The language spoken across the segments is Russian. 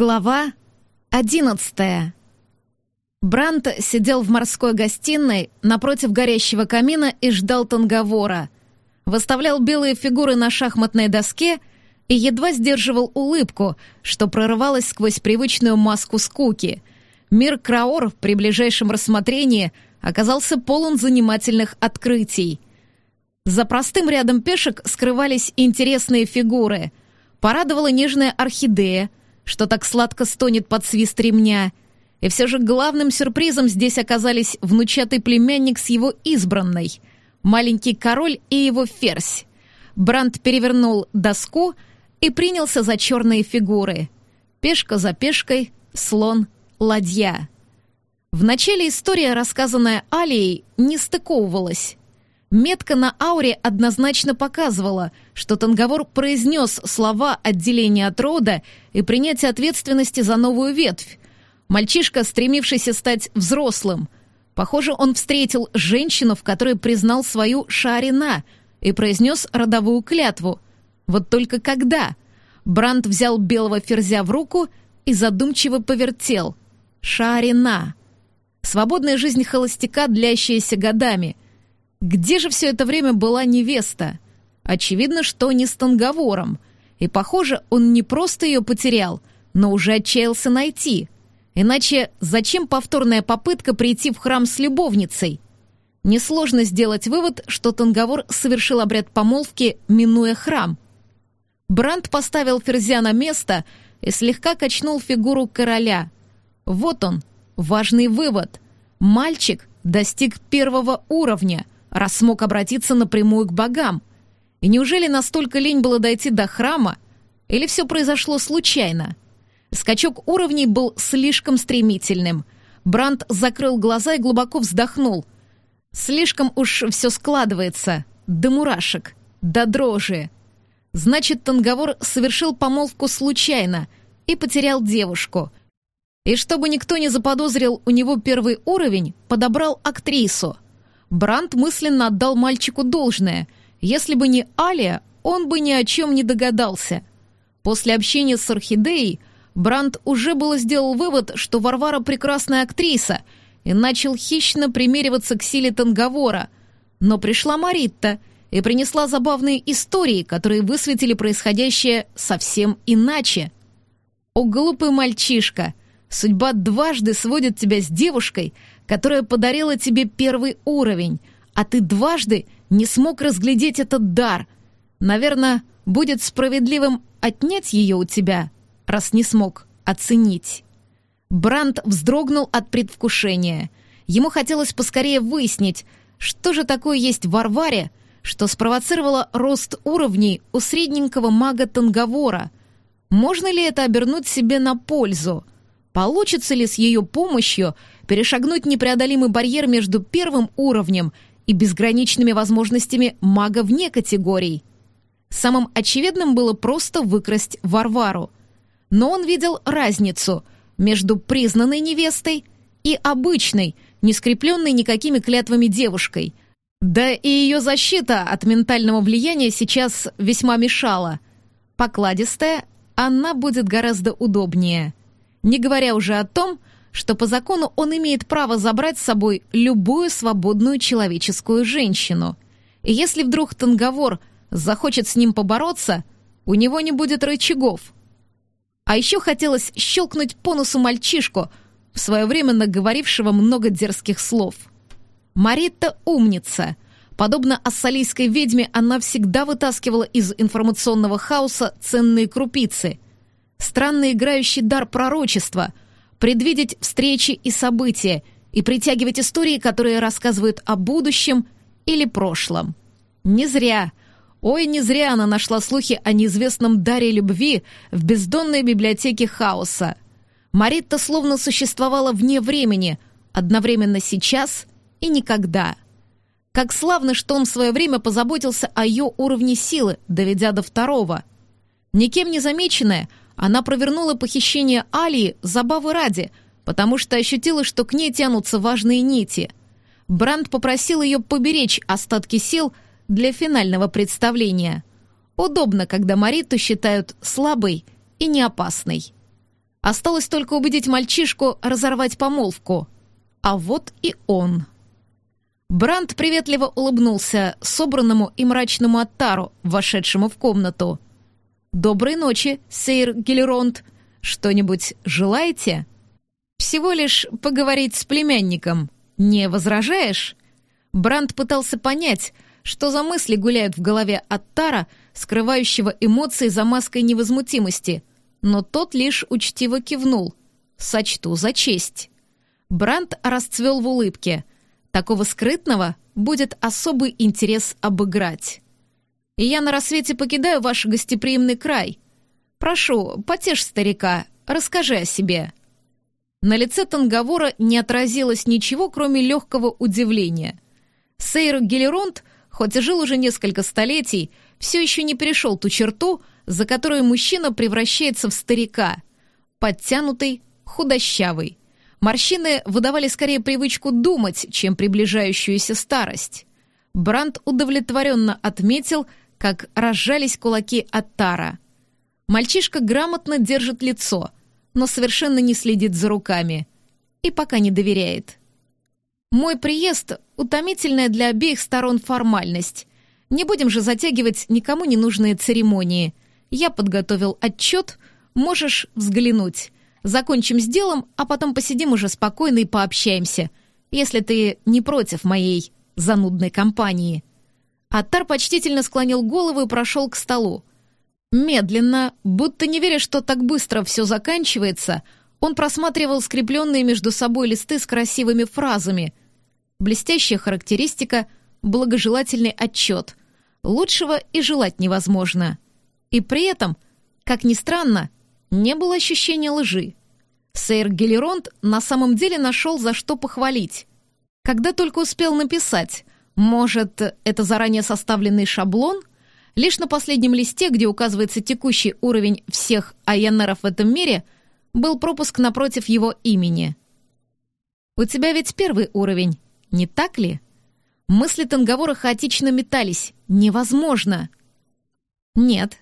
Глава одиннадцатая. Брант сидел в морской гостиной напротив горящего камина и ждал танговора. Выставлял белые фигуры на шахматной доске и едва сдерживал улыбку, что прорывалась сквозь привычную маску скуки. Мир Краор при ближайшем рассмотрении оказался полон занимательных открытий. За простым рядом пешек скрывались интересные фигуры. Порадовала нежная орхидея — что так сладко стонет под свист ремня. И все же главным сюрпризом здесь оказались внучатый племянник с его избранной, маленький король и его ферзь. Бранд перевернул доску и принялся за черные фигуры. Пешка за пешкой, слон, ладья. В начале история, рассказанная Алией, не стыковывалась. Метка на ауре однозначно показывала, что Танговор произнес слова отделения от рода и принятия ответственности за новую ветвь. Мальчишка, стремившийся стать взрослым. Похоже, он встретил женщину, в которой признал свою шарина и произнес родовую клятву. Вот только когда? Бранд взял белого ферзя в руку и задумчиво повертел. Шарина. Свободная жизнь холостяка, длящаяся годами — где же все это время была невеста? Очевидно, что не с Танговором. И, похоже, он не просто ее потерял, но уже отчаялся найти. Иначе зачем повторная попытка прийти в храм с любовницей? Несложно сделать вывод, что Танговор совершил обряд помолвки, минуя храм. Бранд поставил Ферзя на место и слегка качнул фигуру короля. Вот он, важный вывод. Мальчик достиг первого уровня — раз смог обратиться напрямую к богам. И неужели настолько лень было дойти до храма? Или все произошло случайно? Скачок уровней был слишком стремительным. Бранд закрыл глаза и глубоко вздохнул. Слишком уж все складывается. До мурашек, до дрожи. Значит, Танговор совершил помолвку случайно и потерял девушку. И чтобы никто не заподозрил у него первый уровень, подобрал актрису — Бранд мысленно отдал мальчику должное. Если бы не Алия, он бы ни о чем не догадался. После общения с Орхидеей Бранд уже было сделал вывод, что Варвара прекрасная актриса, и начал хищно примериваться к силе Танговора. Но пришла Маритта и принесла забавные истории, которые высветили происходящее совсем иначе. «О, глупый мальчишка! Судьба дважды сводит тебя с девушкой, которая подарила тебе первый уровень, а ты дважды не смог разглядеть этот дар. Наверное, будет справедливым отнять ее у тебя, раз не смог оценить». Бранд вздрогнул от предвкушения. Ему хотелось поскорее выяснить, что же такое есть в Варваре, что спровоцировало рост уровней у средненького мага Танговора. Можно ли это обернуть себе на пользу? Получится ли с ее помощью перешагнуть непреодолимый барьер между первым уровнем и безграничными возможностями мага вне категорий? Самым очевидным было просто выкрасть Варвару. Но он видел разницу между признанной невестой и обычной, не скрепленной никакими клятвами девушкой. Да и ее защита от ментального влияния сейчас весьма мешала. Покладистая, она будет гораздо удобнее не говоря уже о том, что по закону он имеет право забрать с собой любую свободную человеческую женщину. И если вдруг Танговор захочет с ним побороться, у него не будет рычагов. А еще хотелось щелкнуть по носу мальчишку, в свое время наговорившего много дерзких слов. Маритта умница. Подобно ассалийской ведьме, она всегда вытаскивала из информационного хаоса ценные крупицы — странный играющий дар пророчества, предвидеть встречи и события и притягивать истории, которые рассказывают о будущем или прошлом. Не зря, ой, не зря она нашла слухи о неизвестном даре любви в бездонной библиотеке хаоса. Маритта словно существовала вне времени, одновременно сейчас и никогда. Как славно, что он в свое время позаботился о ее уровне силы, доведя до второго. Никем не замеченная, она провернула похищение Алии забавы ради, потому что ощутила, что к ней тянутся важные нити. Бранд попросил ее поберечь остатки сил для финального представления. Удобно, когда Мариту считают слабой и неопасной. Осталось только убедить мальчишку разорвать помолвку. А вот и он. Бранд приветливо улыбнулся собранному и мрачному Аттару, вошедшему в комнату. «Доброй ночи, сейр Гелеронт. Что-нибудь желаете?» «Всего лишь поговорить с племянником. Не возражаешь?» Бранд пытался понять, что за мысли гуляют в голове Аттара, скрывающего эмоции за маской невозмутимости, но тот лишь учтиво кивнул. «Сочту за честь». Бранд расцвел в улыбке. Такого скрытного будет особый интерес обыграть. И я на рассвете покидаю ваш гостеприимный край. Прошу, потешь старика, расскажи о себе». На лице Танговора не отразилось ничего, кроме легкого удивления. Сейр Гелеронт, хоть и жил уже несколько столетий, все еще не перешел ту черту, за которую мужчина превращается в старика. Подтянутый, худощавый. Морщины выдавали скорее привычку думать, чем приближающуюся старость. Бранд удовлетворенно отметил, как разжались кулаки Аттара. Мальчишка грамотно держит лицо, но совершенно не следит за руками. И пока не доверяет. Мой приезд — утомительная для обеих сторон формальность. Не будем же затягивать никому ненужные церемонии. Я подготовил отчет, можешь взглянуть. Закончим с делом, а потом посидим уже спокойно и пообщаемся, если ты не против моей занудной компании». Аттар почтительно склонил голову и прошел к столу. Медленно, будто не веря, что так быстро все заканчивается, он просматривал скрепленные между собой листы с красивыми фразами. Блестящая характеристика, благожелательный отчет. Лучшего и желать невозможно. И при этом, как ни странно, не было ощущения лжи. Сейр Гелеронт на самом деле нашел за что похвалить. Когда только успел написать, может, это заранее составленный шаблон? Лишь на последнем листе, где указывается текущий уровень всех айонеров в этом мире, был пропуск напротив его имени. «У тебя ведь первый уровень, не так ли?» Мысли Танговора хаотично метались. «Невозможно!» «Нет,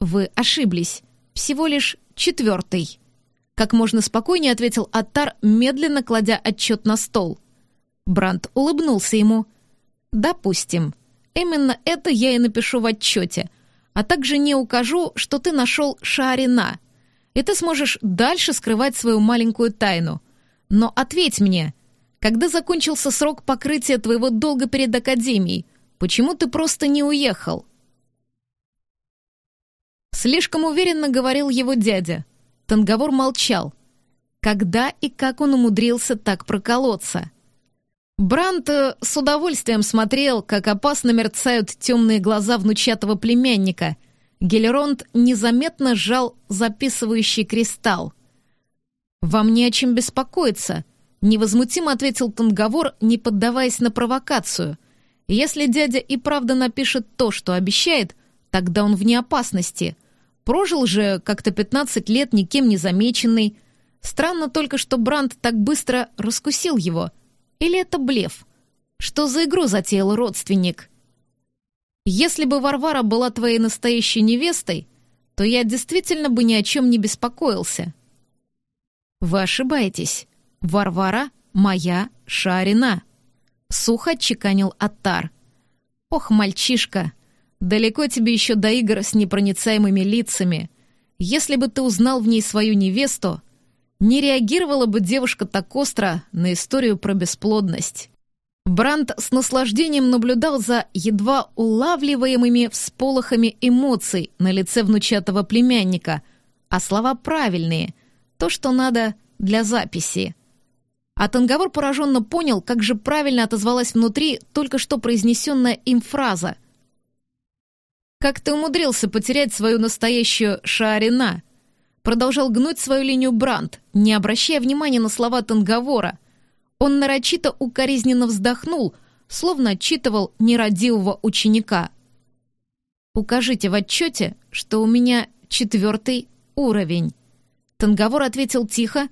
вы ошиблись. Всего лишь четвертый. Как можно спокойнее ответил Аттар, медленно кладя отчет на стол. Бранд улыбнулся ему. «Допустим. Именно это я и напишу в отчете. А также не укажу, что ты нашел Шаарина. И ты сможешь дальше скрывать свою маленькую тайну. Но ответь мне, когда закончился срок покрытия твоего долга перед Академией, почему ты просто не уехал?» Слишком уверенно говорил его дядя. Танговор молчал. Когда и как он умудрился так проколоться? Брант э, с удовольствием смотрел, как опасно мерцают темные глаза внучатого племянника. Гелеронт незаметно сжал записывающий кристалл. «Вам не о чем беспокоиться», — невозмутимо ответил Танговор, не поддаваясь на провокацию. «Если дядя и правда напишет то, что обещает, тогда он вне опасности. Прожил же как-то 15 лет никем не замеченный. Странно только, что Бранд так быстро раскусил его. Или это блеф? Что за игру затеял родственник? Если бы Варвара была твоей настоящей невестой, то я действительно бы ни о чем не беспокоился. Вы ошибаетесь. Варвара — моя Шарина. Сухо отчеканил Аттар. Ох, мальчишка, Далеко тебе еще до игр с непроницаемыми лицами. Если бы ты узнал в ней свою невесту, не реагировала бы девушка так остро на историю про бесплодность. Бранд с наслаждением наблюдал за едва улавливаемыми всполохами эмоций на лице внучатого племянника, а слова правильные, то, что надо для записи. А Танговор пораженно понял, как же правильно отозвалась внутри только что произнесенная им фраза — «Как ты умудрился потерять свою настоящую Шаарина?» Продолжал гнуть свою линию Бранд, не обращая внимания на слова Танговора. Он нарочито укоризненно вздохнул, словно отчитывал нерадивого ученика. «Укажите в отчете, что у меня четвертый уровень». Танговор ответил тихо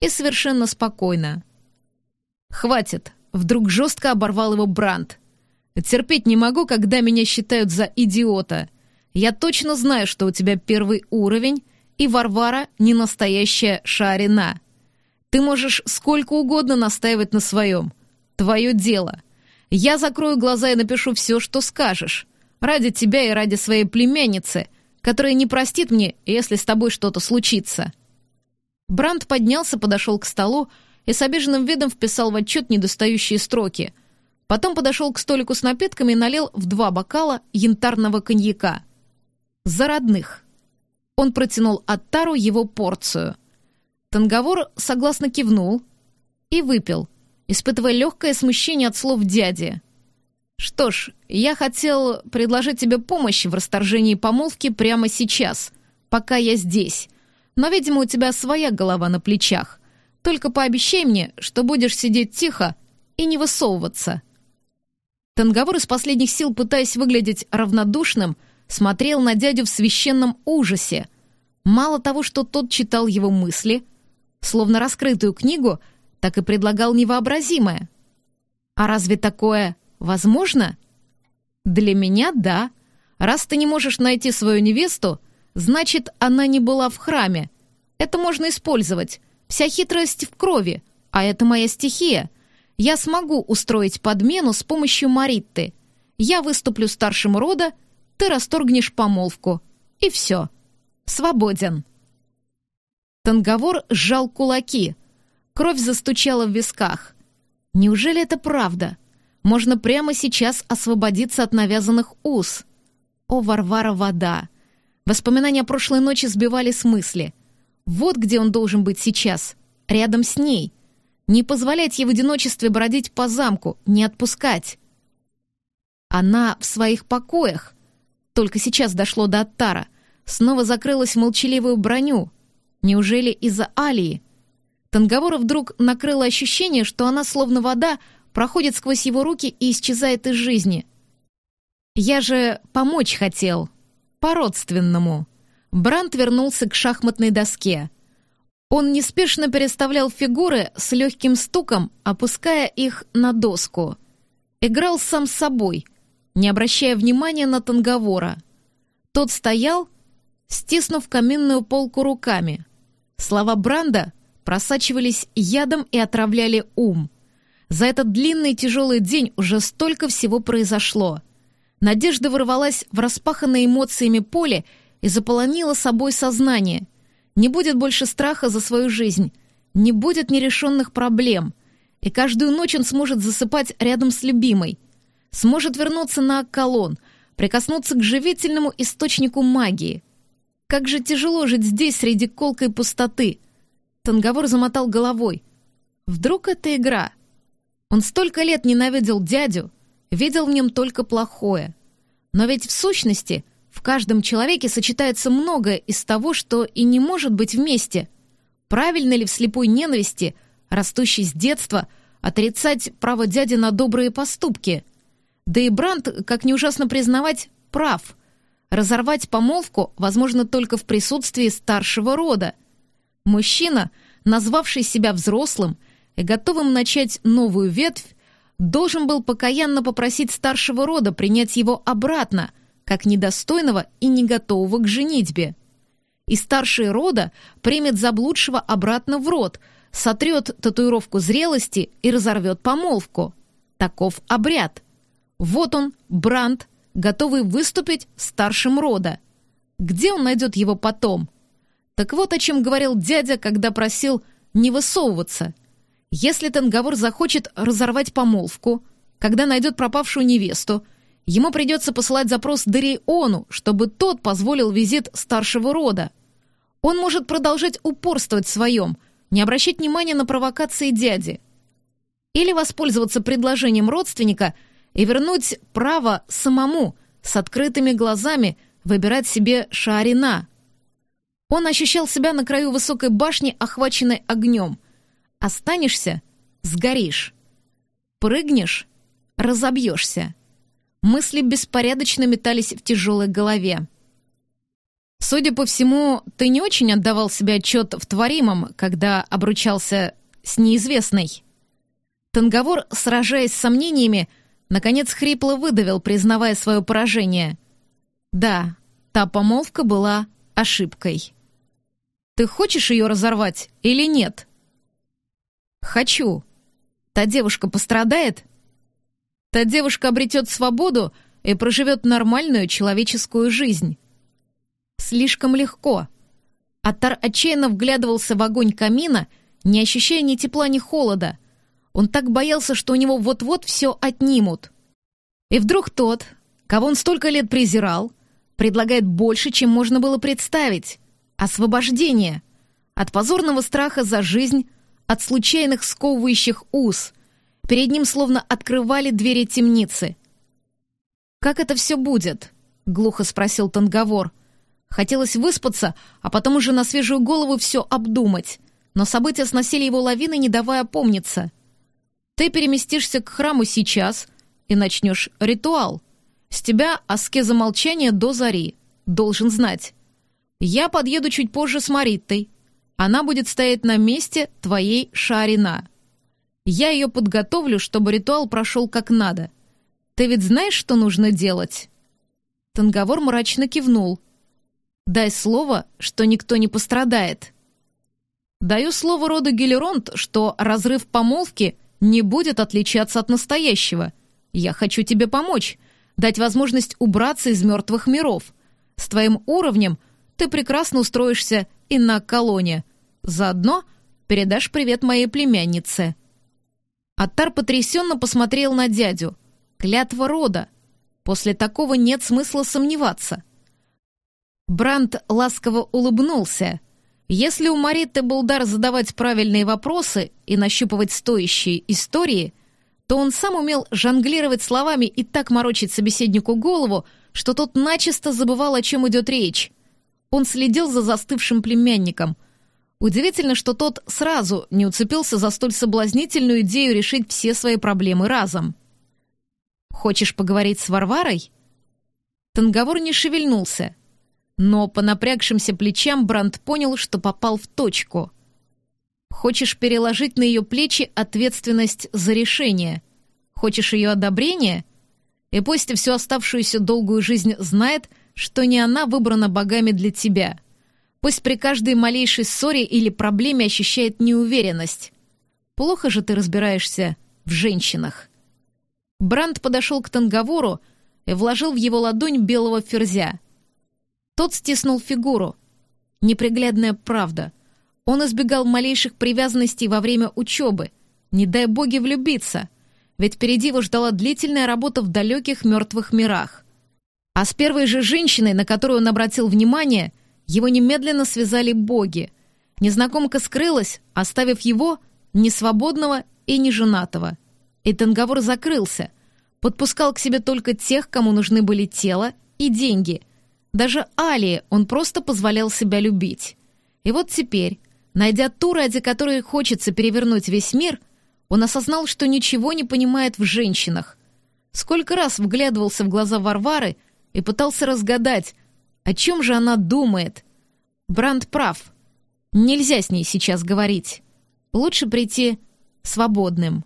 и совершенно спокойно. «Хватит!» — вдруг жестко оборвал его Бранд. Терпеть не могу, когда меня считают за идиота. Я точно знаю, что у тебя первый уровень, и Варвара не настоящая Шарина. Ты можешь сколько угодно настаивать на своем. Твое дело. Я закрою глаза и напишу все, что скажешь. Ради тебя и ради своей племянницы, которая не простит мне, если с тобой что-то случится». Бранд поднялся, подошел к столу и с обиженным видом вписал в отчет недостающие строки. Потом подошел к столику с напитками и налил в два бокала янтарного коньяка. «За родных». Он протянул Аттару его порцию. Танговор согласно кивнул и выпил, испытывая легкое смущение от слов дяди. «Что ж, я хотел предложить тебе помощь в расторжении помолвки прямо сейчас, пока я здесь. Но, видимо, у тебя своя голова на плечах. Только пообещай мне, что будешь сидеть тихо и не высовываться». Танговор из последних сил, пытаясь выглядеть равнодушным, смотрел на дядю в священном ужасе. Мало того, что тот читал его мысли, словно раскрытую книгу, так и предлагал невообразимое. А разве такое возможно? Для меня — да. Раз ты не можешь найти свою невесту, значит, она не была в храме. Это можно использовать. Вся хитрость в крови, а это моя стихия. Я смогу устроить подмену с помощью Маритты. Я выступлю старшим рода, ты расторгнешь помолвку. И все. Свободен. Танговор сжал кулаки. Кровь застучала в висках. Неужели это правда? Можно прямо сейчас освободиться от навязанных уз. О, Варвара, вода! Воспоминания прошлой ночи сбивали с мысли. Вот где он должен быть сейчас, рядом с ней. Не позволять ей в одиночестве бродить по замку, не отпускать. Она в своих покоях. Только сейчас дошло до Аттара. Снова закрылась в молчаливую броню — Неужели из-за Алии? Танговора вдруг накрыло ощущение, что она, словно вода, проходит сквозь его руки и исчезает из жизни. «Я же помочь хотел. По-родственному». Брант вернулся к шахматной доске. Он неспешно переставлял фигуры с легким стуком, опуская их на доску. Играл сам с собой, не обращая внимания на Танговора. Тот стоял, стиснув каминную полку руками — Слова Бранда просачивались ядом и отравляли ум. За этот длинный тяжелый день уже столько всего произошло. Надежда ворвалась в распаханное эмоциями поле и заполонила собой сознание. Не будет больше страха за свою жизнь, не будет нерешенных проблем, и каждую ночь он сможет засыпать рядом с любимой, сможет вернуться на Акколон, прикоснуться к живительному источнику магии — как же тяжело жить здесь, среди колкой пустоты. Танговор замотал головой. Вдруг это игра? Он столько лет ненавидел дядю, видел в нем только плохое. Но ведь в сущности в каждом человеке сочетается многое из того, что и не может быть вместе. Правильно ли в слепой ненависти, растущей с детства, отрицать право дяди на добрые поступки? Да и Бранд, как не ужасно признавать, прав — Разорвать помолвку возможно только в присутствии старшего рода. Мужчина, назвавший себя взрослым и готовым начать новую ветвь, должен был покаянно попросить старшего рода принять его обратно, как недостойного и не готового к женитьбе. И старший рода примет заблудшего обратно в род, сотрет татуировку зрелости и разорвет помолвку. Таков обряд. Вот он, Бранд, готовый выступить старшим рода. Где он найдет его потом? Так вот о чем говорил дядя, когда просил не высовываться. Если Танговор захочет разорвать помолвку, когда найдет пропавшую невесту, ему придется посылать запрос Дариону, чтобы тот позволил визит старшего рода. Он может продолжать упорствовать в своем, не обращать внимания на провокации дяди. Или воспользоваться предложением родственника – и вернуть право самому, с открытыми глазами, выбирать себе шарина. Он ощущал себя на краю высокой башни, охваченной огнем. Останешься — сгоришь. Прыгнешь — разобьешься. Мысли беспорядочно метались в тяжелой голове. Судя по всему, ты не очень отдавал себе отчет в творимом, когда обручался с неизвестной. Танговор, сражаясь с сомнениями, — Наконец хрипло выдавил, признавая свое поражение. Да, та помолвка была ошибкой. Ты хочешь ее разорвать или нет? Хочу. Та девушка пострадает? Та девушка обретет свободу и проживет нормальную человеческую жизнь. Слишком легко. Атар отчаянно вглядывался в огонь камина, не ощущая ни тепла, ни холода. Он так боялся, что у него вот-вот все отнимут. И вдруг тот, кого он столько лет презирал, предлагает больше, чем можно было представить. Освобождение. От позорного страха за жизнь, от случайных сковывающих уз. Перед ним словно открывали двери темницы. «Как это все будет?» — глухо спросил Танговор. Хотелось выспаться, а потом уже на свежую голову все обдумать. Но события сносили его лавиной, не давая помниться. «Ты переместишься к храму сейчас и начнешь ритуал. С тебя аскеза молчания до зари. Должен знать. Я подъеду чуть позже с Мариттой. Она будет стоять на месте твоей шарина. Я ее подготовлю, чтобы ритуал прошел как надо. Ты ведь знаешь, что нужно делать?» Танговор мрачно кивнул. «Дай слово, что никто не пострадает». «Даю слово роду Гелеронт, что разрыв помолвки не будет отличаться от настоящего. Я хочу тебе помочь, дать возможность убраться из мертвых миров. С твоим уровнем ты прекрасно устроишься и на колоне. Заодно передашь привет моей племяннице». Аттар потрясенно посмотрел на дядю. Клятва рода. После такого нет смысла сомневаться. Бранд ласково улыбнулся. Если у Маритты был дар задавать правильные вопросы и нащупывать стоящие истории, то он сам умел жонглировать словами и так морочить собеседнику голову, что тот начисто забывал, о чем идет речь. Он следил за застывшим племянником. Удивительно, что тот сразу не уцепился за столь соблазнительную идею решить все свои проблемы разом. «Хочешь поговорить с Варварой?» Танговор не шевельнулся, но по напрягшимся плечам Бранд понял, что попал в точку. «Хочешь переложить на ее плечи ответственность за решение? Хочешь ее одобрения? И пусть всю оставшуюся долгую жизнь знает, что не она выбрана богами для тебя. Пусть при каждой малейшей ссоре или проблеме ощущает неуверенность. Плохо же ты разбираешься в женщинах». Бранд подошел к Танговору и вложил в его ладонь белого ферзя. Тот стиснул фигуру. Неприглядная правда. Он избегал малейших привязанностей во время учебы. Не дай боги влюбиться. Ведь впереди его ждала длительная работа в далеких мертвых мирах. А с первой же женщиной, на которую он обратил внимание, его немедленно связали боги. Незнакомка скрылась, оставив его несвободного и неженатого. И договор закрылся. Подпускал к себе только тех, кому нужны были тело и деньги. Даже Алии он просто позволял себя любить. И вот теперь, найдя ту, ради которой хочется перевернуть весь мир, он осознал, что ничего не понимает в женщинах. Сколько раз вглядывался в глаза Варвары и пытался разгадать, о чем же она думает. Бранд прав. Нельзя с ней сейчас говорить. Лучше прийти свободным.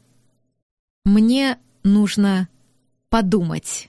Мне нужно подумать.